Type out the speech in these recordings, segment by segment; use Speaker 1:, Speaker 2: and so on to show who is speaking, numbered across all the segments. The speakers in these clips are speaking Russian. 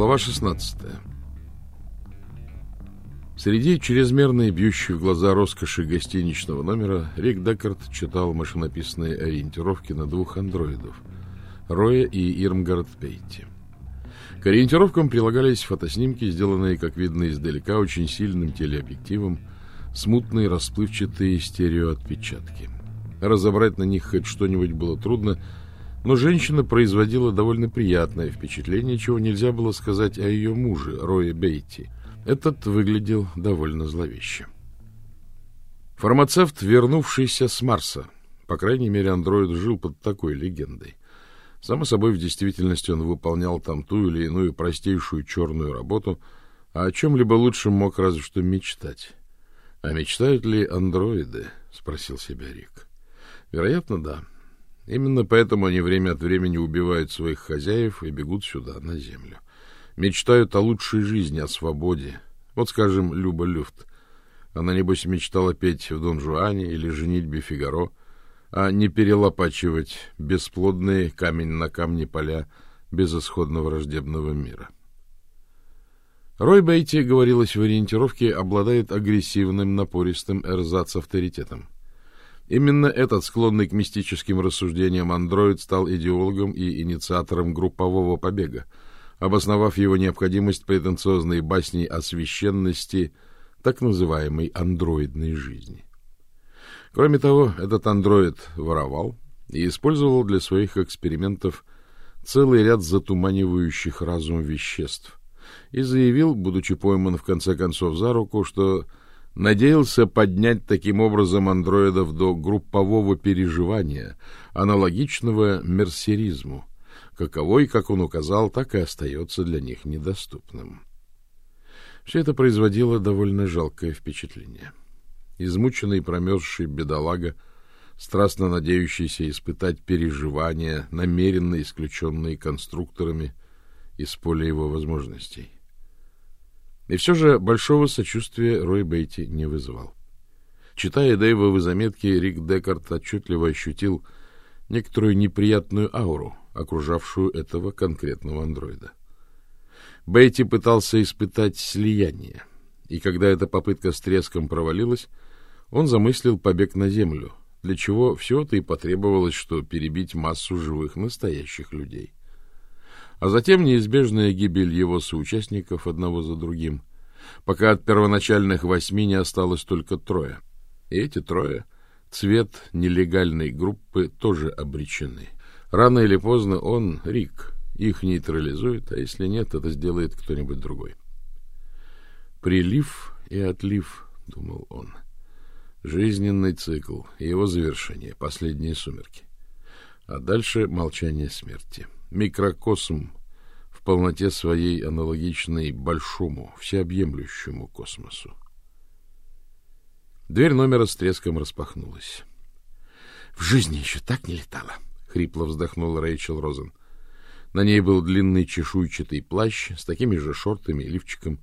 Speaker 1: Глава 16. Среди чрезмерной бьющей в глаза роскоши гостиничного номера Рик Деккарт читал машинописные ориентировки на двух андроидов — Роя и Ирмгард Пейти. К ориентировкам прилагались фотоснимки, сделанные, как видно издалека, очень сильным телеобъективом, смутные расплывчатые стереоотпечатки. Разобрать на них хоть что-нибудь было трудно — но женщина производила довольно приятное впечатление, чего нельзя было сказать о ее муже, Рое Бейти. Этот выглядел довольно зловеще. Фармацевт, вернувшийся с Марса. По крайней мере, андроид жил под такой легендой. Само собой, в действительности он выполнял там ту или иную простейшую черную работу, а о чем-либо лучшем мог разве что мечтать. — А мечтают ли андроиды? — спросил себя Рик. — Вероятно, да. — Именно поэтому они время от времени убивают своих хозяев и бегут сюда, на землю. Мечтают о лучшей жизни, о свободе. Вот, скажем, Люба Люфт. Она, небось, мечтала петь в Дон Жуане или женитьбе Фигаро, а не перелопачивать бесплодные камень на камне поля безысходного враждебного мира. Рой Бейти, говорилось в ориентировке, обладает агрессивным, напористым эрзац-авторитетом. Именно этот склонный к мистическим рассуждениям андроид стал идеологом и инициатором группового побега, обосновав его необходимость претенциозной басней о священности так называемой андроидной жизни. Кроме того, этот андроид воровал и использовал для своих экспериментов целый ряд затуманивающих разум веществ и заявил, будучи пойман в конце концов за руку, что надеялся поднять таким образом андроидов до группового переживания, аналогичного мерсеризму, каковой, как он указал, так и остается для них недоступным. Все это производило довольно жалкое впечатление. Измученный промерзший бедолага, страстно надеющийся испытать переживания, намеренно исключенные конструкторами из поля его возможностей. И все же большого сочувствия Рой Бейти не вызывал. Читая Дэйвовы заметки, Рик Декарт отчетливо ощутил некоторую неприятную ауру, окружавшую этого конкретного андроида. Бейти пытался испытать слияние, и когда эта попытка с треском провалилась, он замыслил побег на Землю, для чего всего-то и потребовалось, что перебить массу живых настоящих людей а затем неизбежная гибель его соучастников одного за другим, пока от первоначальных восьми не осталось только трое. И эти трое, цвет нелегальной группы, тоже обречены. Рано или поздно он, Рик, их нейтрализует, а если нет, это сделает кто-нибудь другой. Прилив и отлив, думал он. Жизненный цикл и его завершение, последние сумерки. А дальше молчание смерти. — микрокосм в полноте своей аналогичной большому, всеобъемлющему космосу. Дверь номера с треском распахнулась. — В жизни еще так не летала, — хрипло вздохнула Рэйчел Розен. На ней был длинный чешуйчатый плащ с такими же шортами и лифчиком.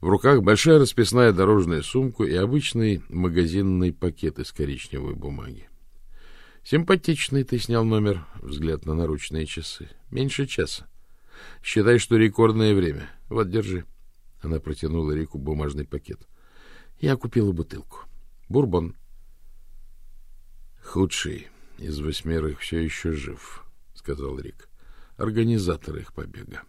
Speaker 1: В руках большая расписная дорожная сумка и обычный магазинный пакет из коричневой бумаги. Симпатичный ты снял номер, взгляд на наручные часы. Меньше часа. Считай, что рекордное время. Вот, держи. Она протянула Рику бумажный пакет. Я купила бутылку. Бурбон. Худший из восьмерых все еще жив, сказал Рик. Организатор их побега.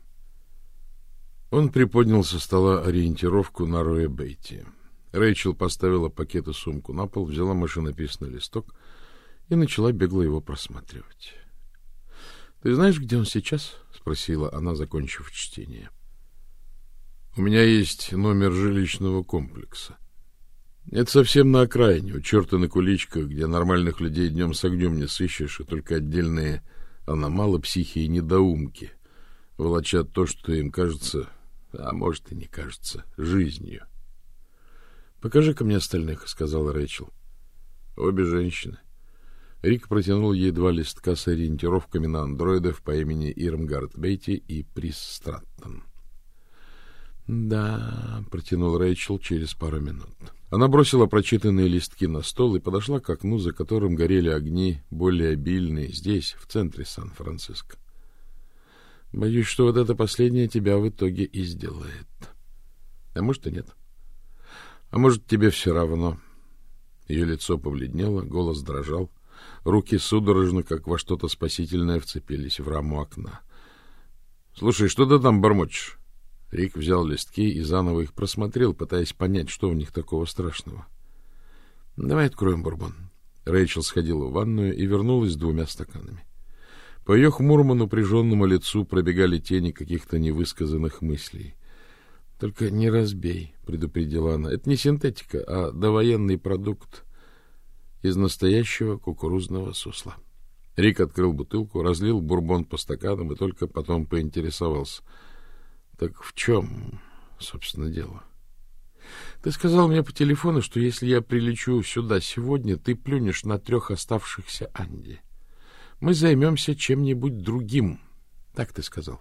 Speaker 1: Он приподнял со стола ориентировку на Роя Бейти. Рэйчел поставила пакет и сумку на пол, взяла машинописный листок — и начала бегло его просматривать. — Ты знаешь, где он сейчас? — спросила она, закончив чтение. — У меня есть номер жилищного комплекса. Это совсем на окраине, у черта на куличках, где нормальных людей днем с огнем не сыщешь, и только отдельные аномалы, психи и недоумки волочат то, что им кажется, а может и не кажется, жизнью. — Покажи-ка мне остальных, — сказала Рэйчел. Обе женщины. Рик протянул ей два листка с ориентировками на андроидов по имени Ирмгард Бейти и Прис Страттон. «Да», — протянул Рэйчел через пару минут. Она бросила прочитанные листки на стол и подошла к окну, за которым горели огни, более обильные, здесь, в центре Сан-Франциско. Боюсь, что вот это последнее тебя в итоге и сделает. А может и нет. А может, тебе все равно. Ее лицо побледнело, голос дрожал. Руки судорожно, как во что-то спасительное, вцепились в раму окна. — Слушай, что ты там бормочешь? Рик взял листки и заново их просмотрел, пытаясь понять, что в них такого страшного. — Давай откроем бурбон. Рэйчел сходила в ванную и вернулась с двумя стаканами. По ее хмурому напряженному лицу пробегали тени каких-то невысказанных мыслей. — Только не разбей, — предупредила она. — Это не синтетика, а довоенный продукт из настоящего кукурузного сусла. Рик открыл бутылку, разлил бурбон по стаканам и только потом поинтересовался. — Так в чем, собственно, дело? — Ты сказал мне по телефону, что если я прилечу сюда сегодня, ты плюнешь на трех оставшихся Анди. Мы займемся чем-нибудь другим. Так ты сказал.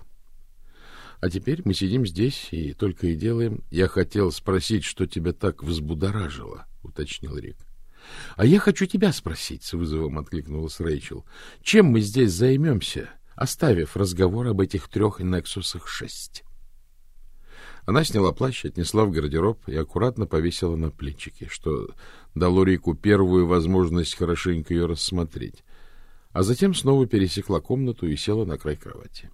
Speaker 1: А теперь мы сидим здесь и только и делаем... — Я хотел спросить, что тебя так взбудоражило, — уточнил Рик. — А я хочу тебя спросить, — с вызовом откликнулась Рэйчел. — Чем мы здесь займемся, оставив разговор об этих трех Нексусах шесть? Она сняла плащ, отнесла в гардероб и аккуратно повесила на плечики, что дало Рику первую возможность хорошенько ее рассмотреть, а затем снова пересекла комнату и села на край кровати.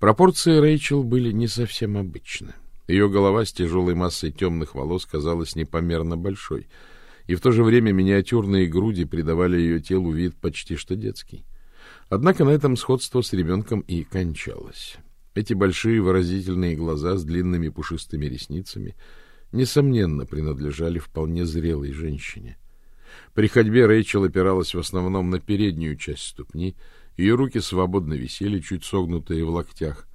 Speaker 1: Пропорции Рэйчел были не совсем обычны. Ее голова с тяжелой массой темных волос казалась непомерно большой — и в то же время миниатюрные груди придавали ее телу вид почти что детский. Однако на этом сходство с ребенком и кончалось. Эти большие выразительные глаза с длинными пушистыми ресницами несомненно принадлежали вполне зрелой женщине. При ходьбе Рэйчел опиралась в основном на переднюю часть ступни, ее руки свободно висели, чуть согнутые в локтях.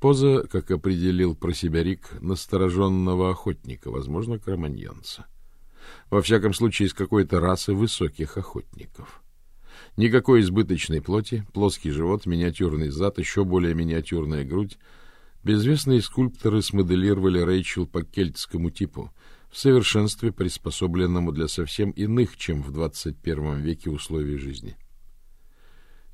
Speaker 1: Поза, как определил про себя Рик, настороженного охотника, возможно, кроманьонца. Во всяком случае, из какой-то расы высоких охотников. Никакой избыточной плоти, плоский живот, миниатюрный зад, еще более миниатюрная грудь. Безвестные скульпторы смоделировали Рэйчел по кельтскому типу, в совершенстве приспособленному для совсем иных, чем в 21 веке условий жизни.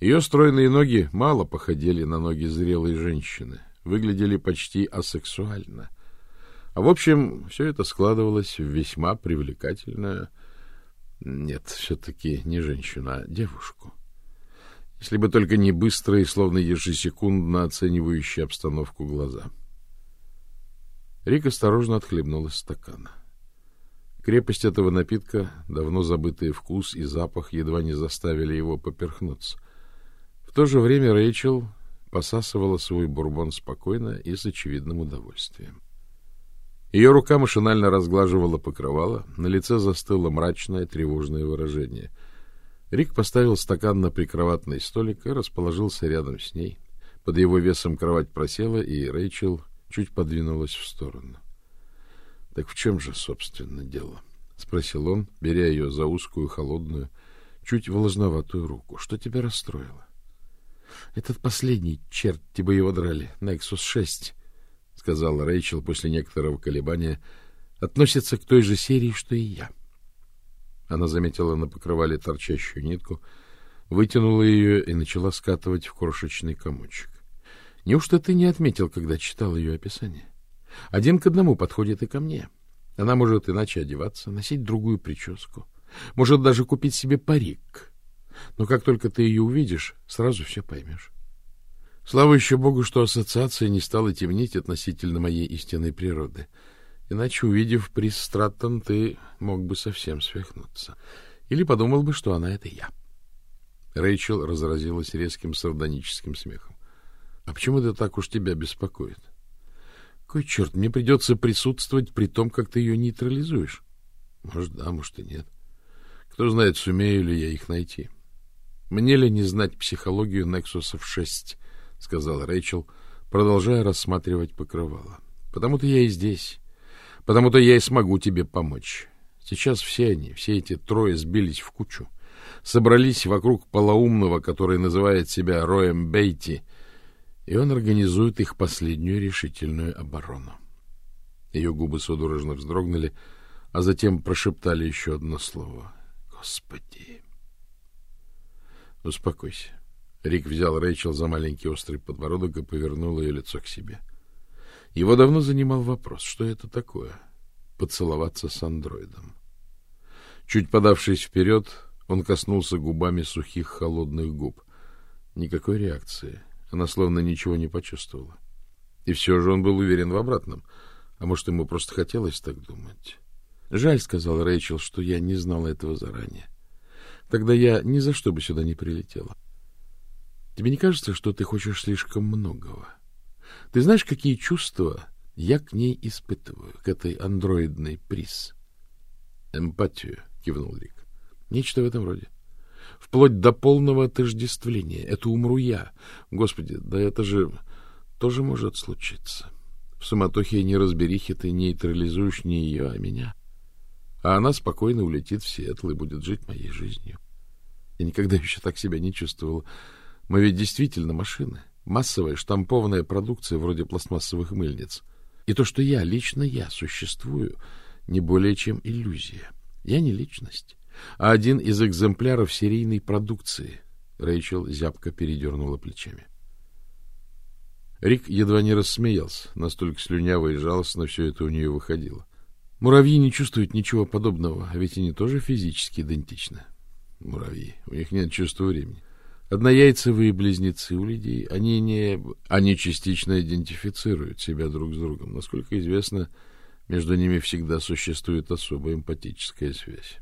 Speaker 1: Ее стройные ноги мало походили на ноги зрелой женщины, выглядели почти асексуально — а в общем, все это складывалось в весьма привлекательную, нет, все-таки не женщину, а девушку. Если бы только не быстрые, словно ежесекундно оценивающие обстановку глаза. Рик осторожно отхлебнул из стакана. Крепость этого напитка, давно забытый вкус и запах едва не заставили его поперхнуться. В то же время Рэйчел посасывала свой бурбон спокойно и с очевидным удовольствием. Ее рука машинально разглаживала покрывало, на лице застыло мрачное, тревожное выражение. Рик поставил стакан на прикроватный столик и расположился рядом с ней. Под его весом кровать просела, и Рэйчел чуть подвинулась в сторону. — Так в чем же, собственно, дело? — спросил он, беря ее за узкую, холодную, чуть влажноватую руку. — Что тебя расстроило? — Этот последний, черт, тебе его драли, Nexus 6 сказала Рэйчел после некоторого колебания, относится к той же серии, что и я. Она заметила на покрывале торчащую нитку, вытянула ее и начала скатывать в крошечный комочек. Неужто ты не отметил, когда читал ее описание? Один к одному подходит и ко мне. Она может иначе одеваться, носить другую прическу, может даже купить себе парик. Но как только ты ее увидишь, сразу все поймешь. Слава еще богу, что ассоциация не стала темнить относительно моей истинной природы. Иначе, увидев приз ты мог бы совсем свихнуться. Или подумал бы, что она — это я. Рэйчел разразилась резким сардоническим смехом. — А почему это так уж тебя беспокоит? — Кой черт, мне придется присутствовать при том, как ты ее нейтрализуешь. — Может, да, может и нет. Кто знает, сумею ли я их найти. Мне ли не знать психологию Нексусов-6 —— сказала Рэйчел, продолжая рассматривать покрывало. — Потому-то я и здесь. Потому-то я и смогу тебе помочь. Сейчас все они, все эти трое сбились в кучу, собрались вокруг полоумного, который называет себя Роем Бейти, и он организует их последнюю решительную оборону. Ее губы судорожно вздрогнули, а затем прошептали еще одно слово. — Господи! — Успокойся. Рик взял Рэйчел за маленький острый подбородок и повернул ее лицо к себе. Его давно занимал вопрос, что это такое — поцеловаться с андроидом. Чуть подавшись вперед, он коснулся губами сухих холодных губ. Никакой реакции. Она словно ничего не почувствовала. И все же он был уверен в обратном. А может, ему просто хотелось так думать. Жаль, сказал Рэйчел, что я не знала этого заранее. Тогда я ни за что бы сюда не прилетела. Тебе не кажется, что ты хочешь слишком многого? Ты знаешь, какие чувства я к ней испытываю, к этой андроидной приз? Эмпатию, кивнул Рик. Нечто в этом роде. Вплоть до полного отождествления. Это умру я. Господи, да это же тоже может случиться. В суматохе и неразберихе ты нейтрализуешь не ее, а меня. А она спокойно улетит в Сиэтл и будет жить моей жизнью. Я никогда еще так себя не чувствовал. Мы ведь действительно машины. Массовая штампованная продукция вроде пластмассовых мыльниц. И то, что я, лично я, существую, не более чем иллюзия. Я не личность, а один из экземпляров серийной продукции. Рэйчел зябко передернула плечами. Рик едва не рассмеялся, настолько слюняво и жалостно все это у нее выходило. Муравьи не чувствуют ничего подобного, а ведь они тоже физически идентичны. Муравьи. У них нет чувства времени. Однояйцевые близнецы у людей, они не... Они частично идентифицируют себя друг с другом. Насколько известно, между ними всегда существует особая эмпатическая связь.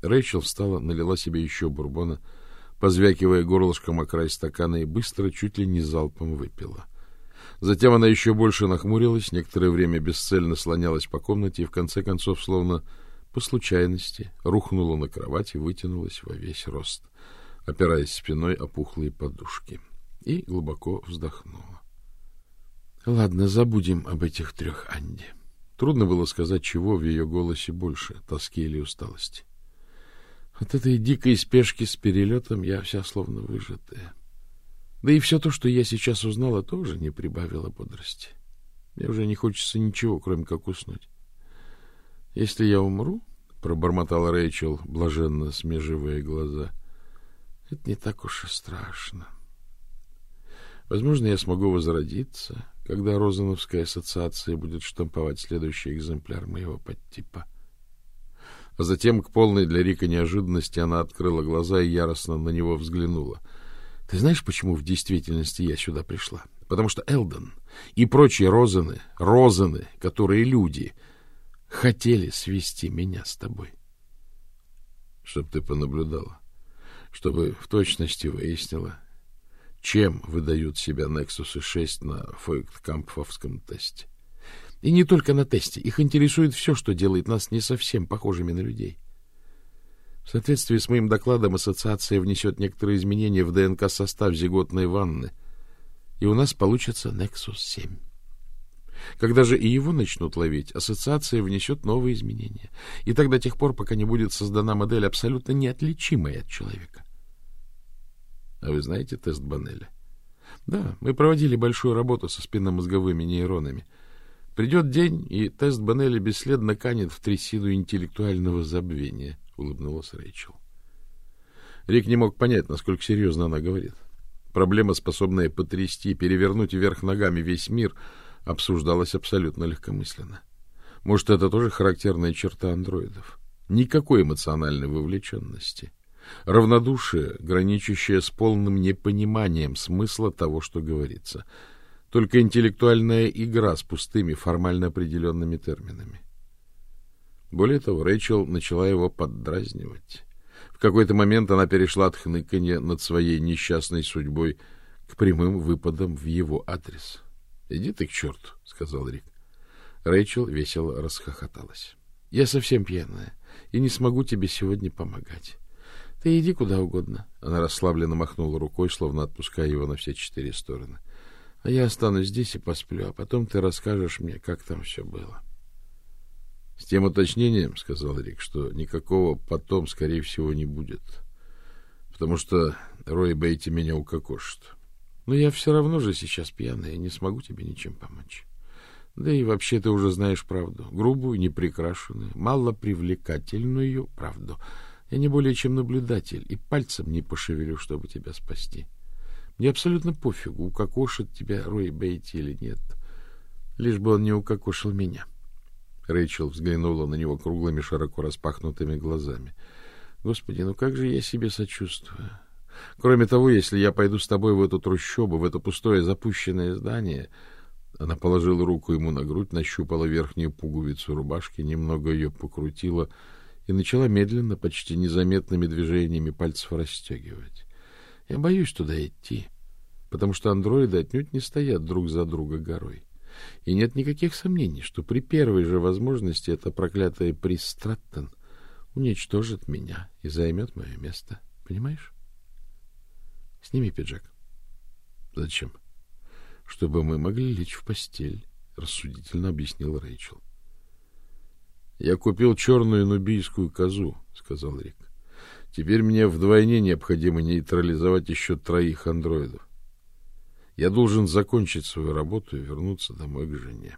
Speaker 1: Рэйчел встала, налила себе еще бурбона, позвякивая горлышком о край стакана и быстро, чуть ли не залпом выпила. Затем она еще больше нахмурилась, некоторое время бесцельно слонялась по комнате и в конце концов, словно по случайности, рухнула на кровать и вытянулась во весь рост, опираясь спиной о пухлые подушки, и глубоко вздохнула. — Ладно, забудем об этих трех Анди. Трудно было сказать, чего в ее голосе больше, тоски или усталости. От этой дикой спешки с перелетом я вся словно выжатая. Да и все то, что я сейчас узнала, тоже не прибавило бодрости. Мне уже не хочется ничего, кроме как уснуть. Если я умру, — пробормотал Рэйчел, блаженно смеживая глаза, — это не так уж и страшно. Возможно, я смогу возродиться, когда Розановская ассоциация будет штамповать следующий экземпляр моего подтипа. А затем, к полной для Рика неожиданности, она открыла глаза и яростно на него взглянула — ты знаешь, почему в действительности я сюда пришла? Потому что Элден и прочие Розаны, Розаны, которые люди, хотели свести меня с тобой. Чтоб ты понаблюдала, чтобы в точности выяснила, чем выдают себя Нексусы 6 на Фойкт-Кампфовском тесте. И не только на тесте. Их интересует все, что делает нас не совсем похожими на людей. В соответствии с моим докладом ассоциация внесет некоторые изменения в ДНК-состав зиготной ванны, и у нас получится Nexus 7. Когда же и его начнут ловить, ассоциация внесет новые изменения. И так до тех пор, пока не будет создана модель, абсолютно неотличимая от человека. А вы знаете тест Банеля? Да, мы проводили большую работу со спинномозговыми нейронами. Придет день, и тест Банеля бесследно канет в трясину интеллектуального забвения —— улыбнулась Рэйчел. Рик не мог понять, насколько серьезно она говорит. Проблема, способная потрясти, перевернуть вверх ногами весь мир, обсуждалась абсолютно легкомысленно. Может, это тоже характерная черта андроидов? Никакой эмоциональной вовлеченности. Равнодушие, граничащее с полным непониманием смысла того, что говорится. Только интеллектуальная игра с пустыми, формально определенными терминами. Более того, Рэйчел начала его поддразнивать. В какой-то момент она перешла от хныканья над своей несчастной судьбой к прямым выпадам в его адрес. — Иди ты к черту, — сказал Рик. Рэйчел весело расхохоталась. — Я совсем пьяная и не смогу тебе сегодня помогать. Ты иди куда угодно. Она расслабленно махнула рукой, словно отпуская его на все четыре стороны. — А я останусь здесь и посплю, а потом ты расскажешь мне, как там все было. — С тем уточнением, — сказал Рик, — что никакого потом, скорее всего, не будет. Потому что Рой Бейти меня укокошит. Но я все равно же сейчас пьяная и не смогу тебе ничем помочь. Да и вообще ты уже знаешь правду. Грубую, неприкрашенную, малопривлекательную правду. Я не более чем наблюдатель, и пальцем не пошевелю, чтобы тебя спасти. Мне абсолютно пофигу, укокошит тебя Рой Бейти или нет, лишь бы он не укокошил меня. Рэйчел взглянула на него круглыми, широко распахнутыми глазами. Господи, ну как же я себе сочувствую. Кроме того, если я пойду с тобой в эту трущобу, в это пустое запущенное здание... Она положила руку ему на грудь, нащупала верхнюю пуговицу рубашки, немного ее покрутила и начала медленно, почти незаметными движениями пальцев расстегивать. Я боюсь туда идти, потому что андроиды отнюдь не стоят друг за друга горой. И нет никаких сомнений, что при первой же возможности эта проклятая Пристраттон уничтожит меня и займет мое место. Понимаешь? Сними пиджак. Зачем? Чтобы мы могли лечь в постель, рассудительно объяснил Рэйчел. Я купил черную нубийскую козу, сказал Рик. Теперь мне вдвойне необходимо нейтрализовать еще троих андроидов. Я должен закончить свою работу и вернуться домой к жене.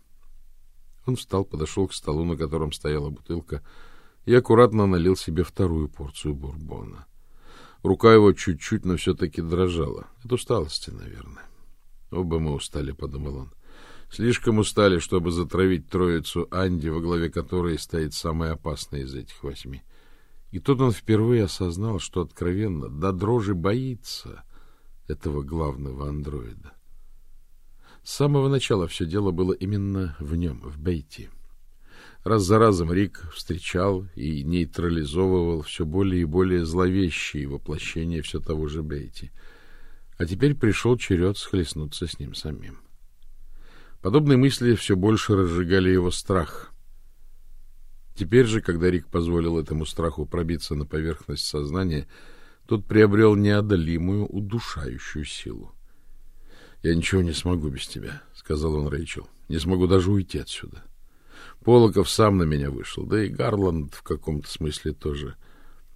Speaker 1: Он встал, подошел к столу, на котором стояла бутылка, и аккуратно налил себе вторую порцию бурбона. Рука его чуть-чуть, но все-таки дрожала. От усталости, наверное. Оба мы устали, — подумал он. Слишком устали, чтобы затравить троицу Анди, во главе которой стоит самый опасный из этих восьми. И тут он впервые осознал, что откровенно, до дрожи боится этого главного андроида. С самого начала все дело было именно в нем, в Бейти. Раз за разом Рик встречал и нейтрализовывал все более и более зловещие воплощения все того же Бейти. А теперь пришел черед схлестнуться с ним самим. Подобные мысли все больше разжигали его страх. Теперь же, когда Рик позволил этому страху пробиться на поверхность сознания, тот приобрел неодолимую, удушающую силу. — Я ничего не смогу без тебя, — сказал он Рэйчел. — Не смогу даже уйти отсюда. Полоков сам на меня вышел, да и Гарланд в каком-то смысле тоже.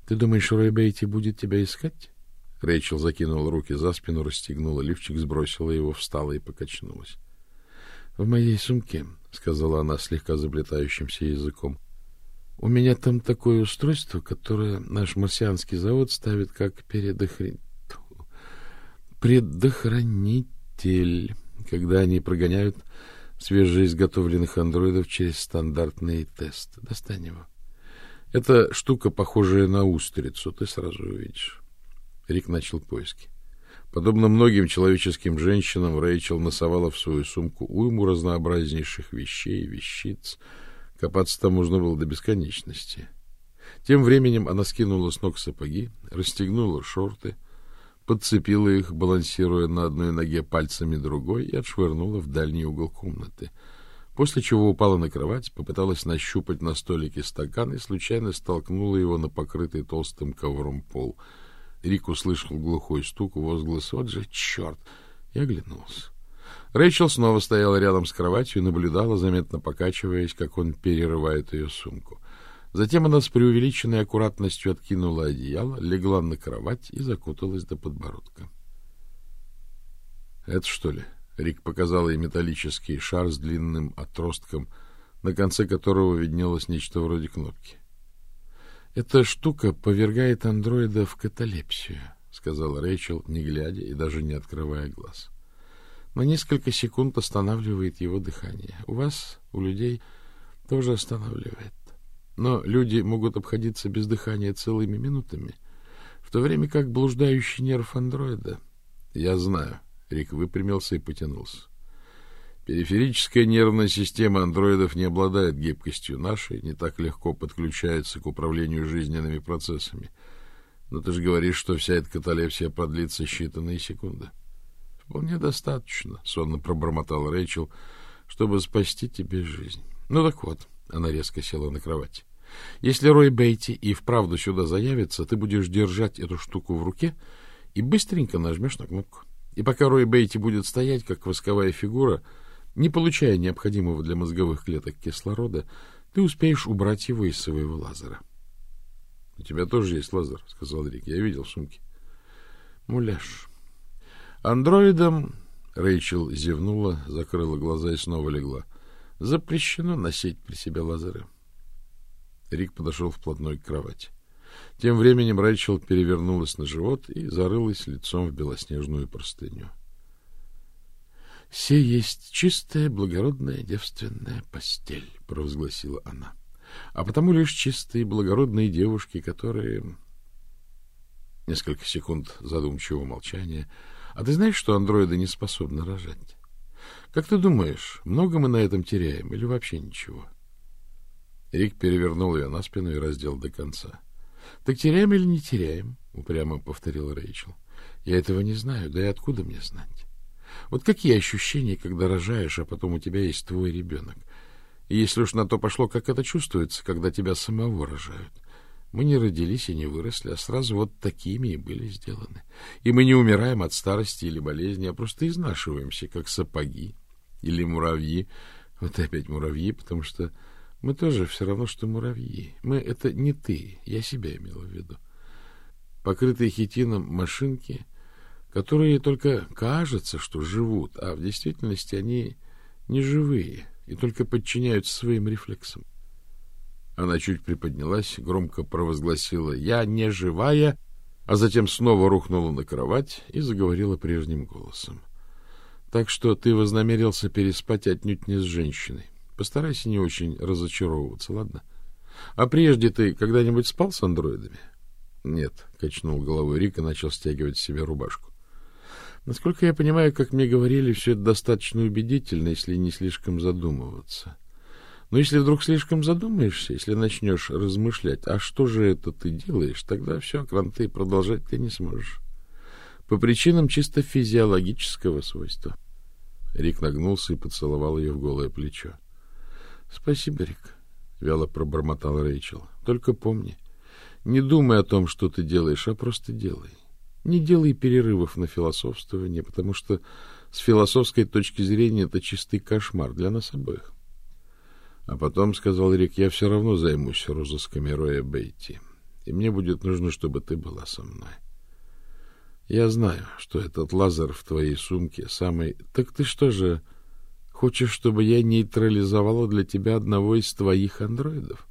Speaker 1: Ты думаешь, Рой Бейти будет тебя искать? Рэйчел закинула руки за спину, расстегнула лифчик, сбросила его, встала и покачнулась. — В моей сумке, — сказала она слегка заплетающимся языком, — у меня там такое устройство, которое наш марсианский завод ставит как передохрен... предохранитель, когда они прогоняют свежеизготовленных андроидов через стандартный тест. Достань его. Эта штука, похожая на устрицу, ты сразу увидишь. Рик начал поиски. Подобно многим человеческим женщинам, Рэйчел носовала в свою сумку уйму разнообразнейших вещей, вещиц. Копаться там можно было до бесконечности. Тем временем она скинула с ног сапоги, расстегнула шорты — подцепила их, балансируя на одной ноге пальцами другой, и отшвырнула в дальний угол комнаты. После чего упала на кровать, попыталась нащупать на столике стакан и случайно столкнула его на покрытый толстым ковром пол. Рик услышал глухой стук, возглас «Вот же черт!» и оглянулся. Рэйчел снова стояла рядом с кроватью и наблюдала, заметно покачиваясь, как он перерывает ее сумку. Затем она с преувеличенной аккуратностью откинула одеяло, легла на кровать и закуталась до подбородка. — Это что ли? — Рик показал ей металлический шар с длинным отростком, на конце которого виднелось нечто вроде кнопки. — Эта штука повергает андроида в каталепсию, — сказала Рэйчел, не глядя и даже не открывая глаз. — На несколько секунд останавливает его дыхание. У вас, у людей, тоже останавливает. Но люди могут обходиться без дыхания целыми минутами, в то время как блуждающий нерв андроида... Я знаю. Рик выпрямился и потянулся. Периферическая нервная система андроидов не обладает гибкостью нашей, не так легко подключается к управлению жизненными процессами. Но ты же говоришь, что вся эта каталепсия продлится считанные секунды. — Вполне достаточно, — сонно пробормотал Рэйчел, — чтобы спасти тебе жизнь. Ну так вот, она резко села на кровать. Если Рой Бейти и вправду сюда заявится, ты будешь держать эту штуку в руке и быстренько нажмешь на кнопку. И пока Рой Бейти будет стоять, как восковая фигура, не получая необходимого для мозговых клеток кислорода, ты успеешь убрать его из своего лазера. — У тебя тоже есть лазер, — сказал Рик. — Я видел в сумке. — Муляж. Андроидам... Рэйчел зевнула, закрыла глаза и снова легла. Запрещено носить при себе лазеры. Рик подошел вплотную к кровати. Тем временем Рэйчел перевернулась на живот и зарылась лицом в белоснежную простыню. — Все есть чистая, благородная, девственная постель, — провозгласила она. — А потому лишь чистые, благородные девушки, которые... Несколько секунд задумчивого молчания. — А ты знаешь, что андроиды не способны рожать? Как ты думаешь, много мы на этом теряем или вообще ничего? Рик перевернул ее на спину и раздел до конца. — Так теряем или не теряем? — упрямо повторил Рэйчел. — Я этого не знаю, да и откуда мне знать? Вот какие ощущения, когда рожаешь, а потом у тебя есть твой ребенок? И если уж на то пошло, как это чувствуется, когда тебя самого рожают? Мы не родились и не выросли, а сразу вот такими и были сделаны. И мы не умираем от старости или болезни, а просто изнашиваемся, как сапоги или муравьи. Вот опять муравьи, потому что мы тоже все равно, что муравьи. Мы — это не ты, я себя имел в виду. Покрытые хитином машинки, которые только кажется, что живут, а в действительности они не живые и только подчиняются своим рефлексам. Она чуть приподнялась, громко провозгласила «Я не живая», а затем снова рухнула на кровать и заговорила прежним голосом. «Так что ты вознамерился переспать отнюдь не с женщиной. Постарайся не очень разочаровываться, ладно? А прежде ты когда-нибудь спал с андроидами?» «Нет», — качнул головой Рик и начал стягивать себе рубашку. «Насколько я понимаю, как мне говорили, все это достаточно убедительно, если не слишком задумываться». Но если вдруг слишком задумаешься, если начнешь размышлять, а что же это ты делаешь, тогда все, кранты, продолжать ты не сможешь. По причинам чисто физиологического свойства. Рик нагнулся и поцеловал ее в голое плечо. — Спасибо, Рик, — вяло пробормотал Рэйчел. — Только помни, не думай о том, что ты делаешь, а просто делай. Не делай перерывов на философствование, потому что с философской точки зрения это чистый кошмар для нас обоих. А потом, — сказал Рик, — я все равно займусь розысками Роя Бейти. И мне будет нужно, чтобы ты была со мной. Я знаю, что этот лазер в твоей сумке самый... Так ты что же, хочешь, чтобы я нейтрализовала для тебя одного из твоих андроидов?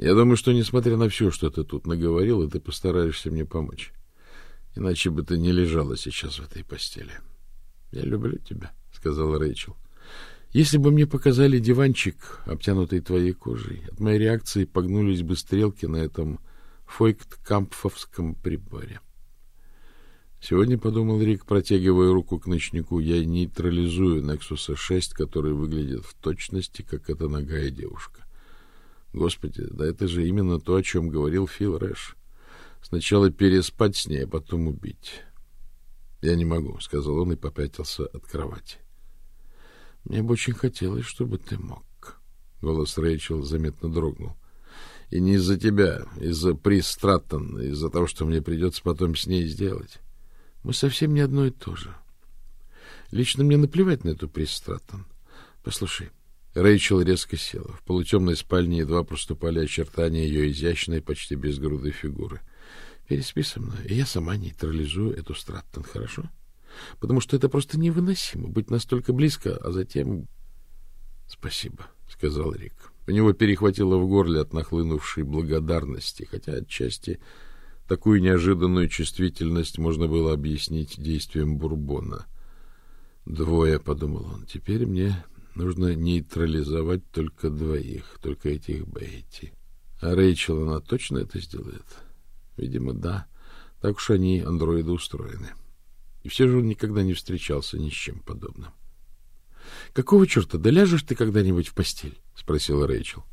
Speaker 1: Я думаю, что, несмотря на все, что ты тут наговорил, ты постараешься мне помочь. Иначе бы ты не лежала сейчас в этой постели. — Я люблю тебя, — сказала Рэйчел. — если бы мне показали диванчик, обтянутый твоей кожей, от моей реакции погнулись бы стрелки на этом фойкт-кампфовском приборе. Сегодня, — подумал Рик, протягивая руку к ночнику, — я нейтрализую Нексуса 6, который выглядит в точности, как эта ногая девушка. Господи, да это же именно то, о чем говорил Фил Рэш. Сначала переспать с ней, а потом убить. — Я не могу, — сказал он и попятился от кровати. — мне бы очень хотелось, чтобы ты мог. Голос Рэйчел заметно дрогнул. И не из-за тебя, из-за Прис Страттон, из-за того, что мне придется потом с ней сделать. Мы совсем не одно и то же. Лично мне наплевать на эту Прис Страттон. Послушай, Рэйчел резко села. В полутемной спальне едва проступали очертания ее изящной, почти безгрудой фигуры. Переспи со мной, и я сама нейтрализую эту Страттон, хорошо? — потому что это просто невыносимо быть настолько близко, а затем... — Спасибо, — сказал Рик. У него перехватило в горле от нахлынувшей благодарности, хотя отчасти такую неожиданную чувствительность можно было объяснить действием бурбона. «Двое», — подумал он, — «теперь мне нужно нейтрализовать только двоих, только этих Бейти. А Рэйчел, она точно это сделает?» «Видимо, да. Так уж они, андроиды, устроены». И все же он никогда не встречался ни с чем подобным. — Какого черта, да ляжешь ты когда-нибудь в постель? — спросила Рэйчел.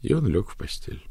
Speaker 1: И он лег в постель.